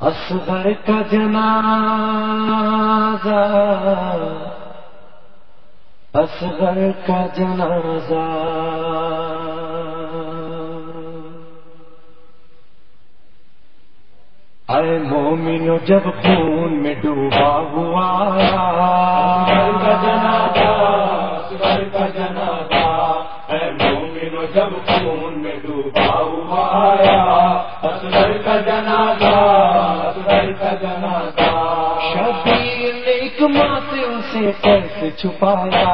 اصغر کا جنازہ، اصغر کا جنازہ۔ اے مومنو جب خون میں ڈوبا ہوا۔ اصغر کا جنازہ، اصغر کا جنازہ۔ اے مومنو جب خون میں ڈوبا ہوا۔ آیا اصغر کا جنازہ۔ اصغر کا جنازہ۔ شبیر نے ایک سے اسے کیسے چھپایا۔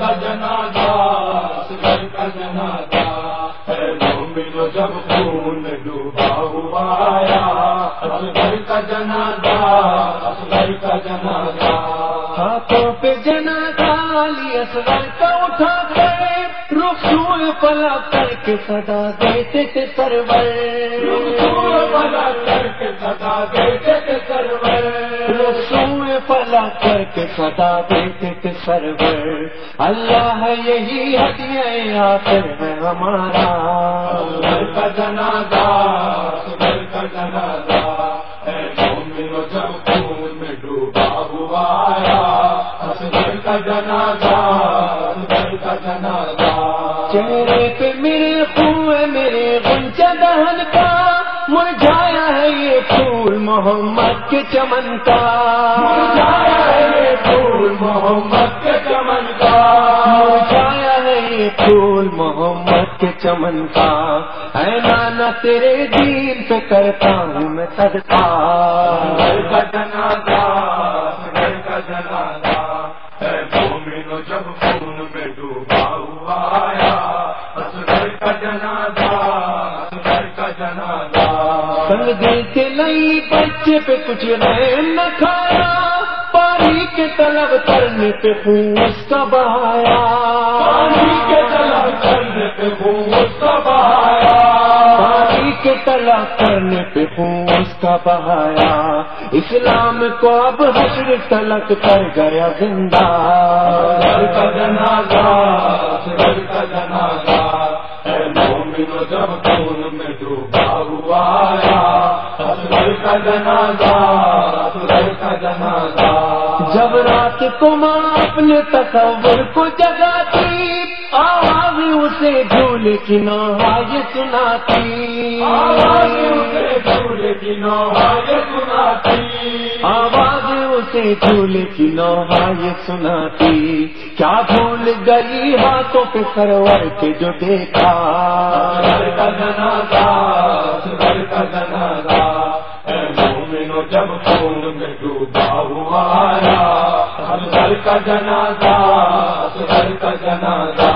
کا جنازہ کا جنازہ۔ جب خون ڈوبا ہوا آیا اصغر کا جنازہ اصغر کا جنازہ۔ ہاتھوں پہ جنازہ لی اصغر کا اٹھا کر رخصوئے پلا کر کے صدا دیتے تھے سرور۔ بلا کر کے سدا سرور۔ رسوئے پلا کر کے صدا دیتے تھے سرور۔ اللہ یہی ہدیہ آخر ہے ہمارا۔ کا جنازہ کا جنازہ۔ جب خون میں ڈوبا ہوا آیا۔ اصغر کا جنازہ اصغر کا جنازہ۔ چہرے پہ میرے خوئے میرے غنچہ دہن کا مرجھایا ہے یہ پھول محمد کے چمن کا۔ مرجھایا ہے یہ پھول محمد کے چمن کا۔ مرجھایا ہے یہ پھول محمد کے چمن کا۔ اے نانا تیرے دین پہ کرتا ہوں میں صدقہ۔ اصغر کا جنازہ کا جنازہ۔ اے مومنو، جب خون میں ڈوبا ہوا آیا کا جنازہ اصغر کا جنازہ۔ سنگ کے لئی بچے پہ کچھ رحم نہ کھایا پانی کے طلب کرنے پہ اس کا بہایا۔ پانی کے طلب کرنے پہ اس کا بہایا۔ پانی کے طلب کرنے پہ اس کا بہایا۔ اسلام کو اب حشر تلک کر گیا زندہ۔ کا جنازہ کا جنازہ۔ جب خون میں اصغر کا جنازہ اصغر کا جنازہ جب رات کو ماں اپنے تصور کو جگاتی آواز اسے جھول کی نواز سناتی۔ آواز اسے جھول کی نوحہ سناتی۔ آواز اسے جھول کی نواز سناتی۔ کیا بھول گئی ہاتھوں پہ سرور کے جو دیکھا۔ اصغر کا جنازہ جنازہ اصغر کا جنازہ۔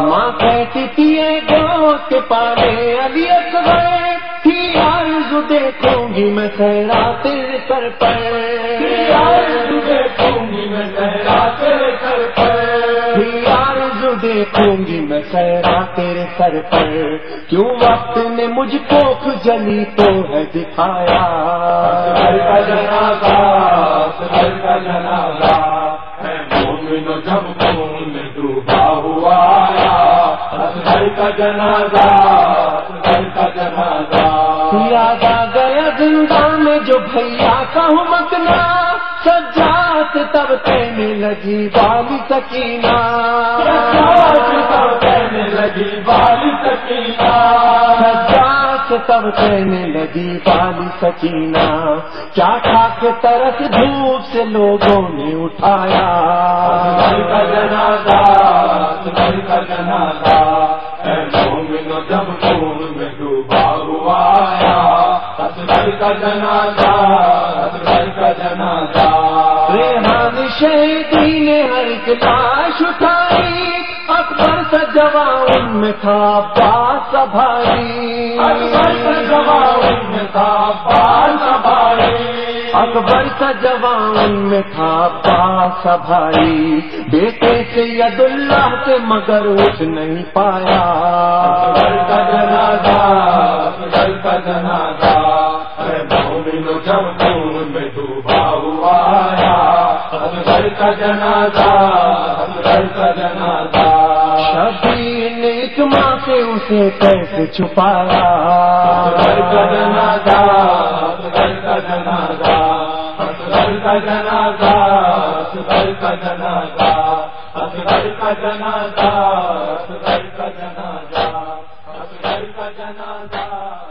ماں کہتی اے گاؤں کے پارے علی اکبر تھی آرزو دیکھوں گی میں خیرا تیرے سر پر دیکھوں گی میں صحرا تیرے سر پر۔ تھی آرزو دیکھوں گی میں خیرا تیرے سر پر۔ کیوں وقت نے مجھ کو جلی تو ہے دکھایا؟ کا جنازہ کا جنازہ۔ جب خون میں ڈوبا ہوا اصغر کا جنازہ اصغر کا جنازہ۔ یاد آ گیا زندان میں جو بھیا کا ہوں مکنا سجات تب کہنے لگی والی سکینہ۔ کہنے لگی بالی سکینہ۔ سجات تب کہنے لگی والی سکینہ۔ کیا کھا کے طرف دھوپ سے لوگوں نے اٹھایا؟ کا جنازہ اصغر کا جنازہ۔ اے مومنو جب خون میں ڈوبا ہوا آیا۔ اصغر کا جنازہ اصغر کا جنازہ۔ ریحان شہیدی نے ہر ایک لاش اٹھائی۔ اکبر سا جوان میں تھا باس بھائی اکبر کا جوان میں تھا بال سنبھالی اکبر کا جوان میں تھا باس بھائی بیٹے سے ید اللہ سے مگر اٹھ نہیں پایا۔ اصغر کا جنازہ اصغر کا جنازہ۔ اے مومنو جب خون میں ڈوبا ہوا آیا۔ اصغر کا جنازہ اصغر کا جنازہ۔ نیک ماں سے اسے کیسے چھپایا اصغر کا جنازہ اصغر کا جنازہ کا جنازہ اصغر کا جنازہ اصغر کا جنازہ اصغر کا جنازہ اصغر کا جنازہ